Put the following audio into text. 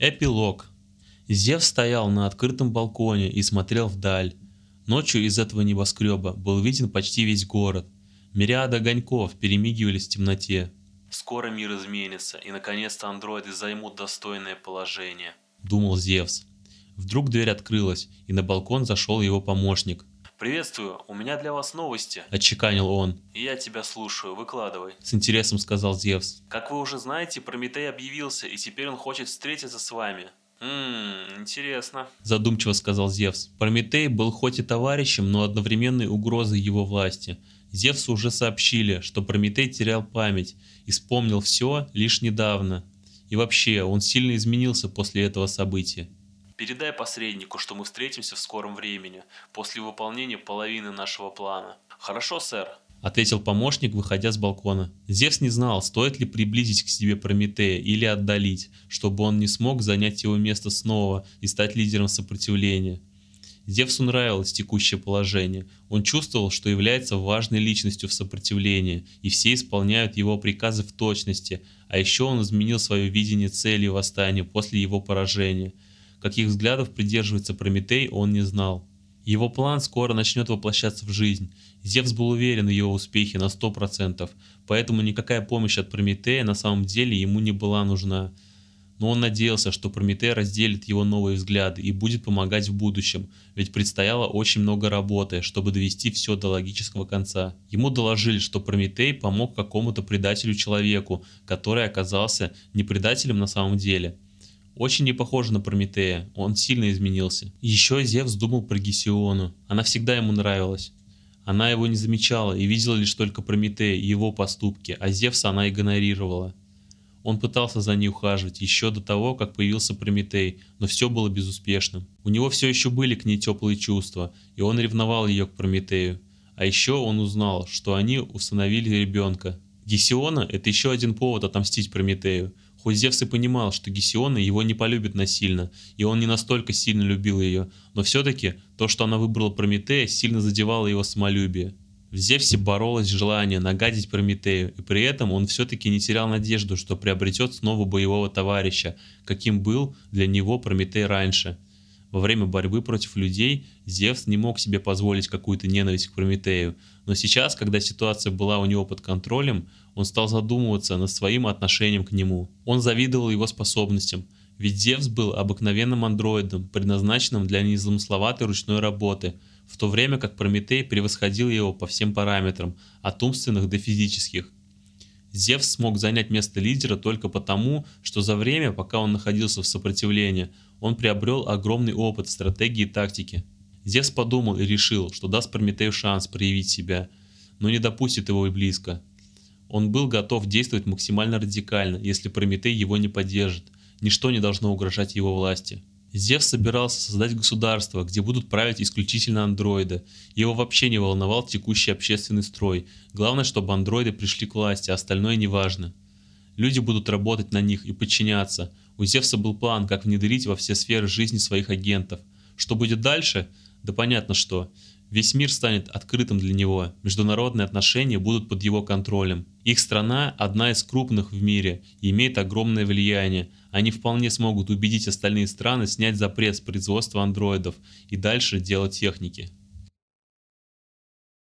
Эпилог. Зев стоял на открытом балконе и смотрел вдаль. Ночью из этого небоскреба был виден почти весь город. Мириады огоньков перемигивались в темноте. Скоро мир изменится, и наконец-то андроиды займут достойное положение, думал Зевс. Вдруг дверь открылась, и на балкон зашел его помощник. «Приветствую, у меня для вас новости», – отчеканил он. «Я тебя слушаю, выкладывай», – с интересом сказал Зевс. «Как вы уже знаете, Прометей объявился, и теперь он хочет встретиться с вами». «Ммм, интересно», – задумчиво сказал Зевс. Прометей был хоть и товарищем, но одновременной угрозой его власти. Зевсу уже сообщили, что Прометей терял память и вспомнил все лишь недавно. И вообще, он сильно изменился после этого события. Передай посреднику, что мы встретимся в скором времени, после выполнения половины нашего плана. Хорошо, сэр? Ответил помощник, выходя с балкона. Зевс не знал, стоит ли приблизить к себе Прометея или отдалить, чтобы он не смог занять его место снова и стать лидером сопротивления. Зевсу нравилось текущее положение. Он чувствовал, что является важной личностью в сопротивлении, и все исполняют его приказы в точности, а еще он изменил свое видение цели восстания после его поражения – Каких взглядов придерживается Прометей, он не знал. Его план скоро начнет воплощаться в жизнь. Зевс был уверен в его успехе на 100%, поэтому никакая помощь от Прометея на самом деле ему не была нужна. Но он надеялся, что Прометей разделит его новые взгляды и будет помогать в будущем, ведь предстояло очень много работы, чтобы довести все до логического конца. Ему доложили, что Прометей помог какому-то предателю-человеку, который оказался не предателем на самом деле – очень не похоже на Прометея, он сильно изменился. Еще Зевс думал про Гесиону, она всегда ему нравилась. Она его не замечала и видела лишь только Прометея и его поступки, а Зевса она игнорировала. Он пытался за ней ухаживать еще до того, как появился Прометей, но все было безуспешным. У него все еще были к ней теплые чувства, и он ревновал ее к Прометею. А еще он узнал, что они установили ребенка. Гесиона – это еще один повод отомстить Прометею – Хоть Зевс и понимал, что Гесиона его не полюбит насильно, и он не настолько сильно любил ее, но все-таки то, что она выбрала Прометея, сильно задевало его самолюбие. В Зевсе боролось желание нагадить Прометею, и при этом он все-таки не терял надежду, что приобретет снова боевого товарища, каким был для него Прометей раньше – во время борьбы против людей Зевс не мог себе позволить какую-то ненависть к Прометею, но сейчас, когда ситуация была у него под контролем, он стал задумываться над своим отношением к нему. Он завидовал его способностям, ведь Зевс был обыкновенным андроидом, предназначенным для незамысловатой ручной работы, в то время как Прометей превосходил его по всем параметрам, от умственных до физических. Зевс смог занять место лидера только потому, что за время, пока он находился в сопротивлении, он приобрел огромный опыт стратегии и тактики. Зевс подумал и решил, что даст Прометею шанс проявить себя, но не допустит его и близко. Он был готов действовать максимально радикально, если Прометей его не поддержит. Ничто не должно угрожать его власти. Зевс собирался создать государство, где будут править исключительно андроиды. Его вообще не волновал текущий общественный строй. Главное, чтобы андроиды пришли к власти, а остальное не важно. Люди будут работать на них и подчиняться. У Зевса был план, как внедрить во все сферы жизни своих агентов. Что будет дальше? Да понятно что. Весь мир станет открытым для него, международные отношения будут под его контролем. Их страна одна из крупных в мире и имеет огромное влияние. Они вполне смогут убедить остальные страны снять запрет с производства андроидов и дальше делать техники.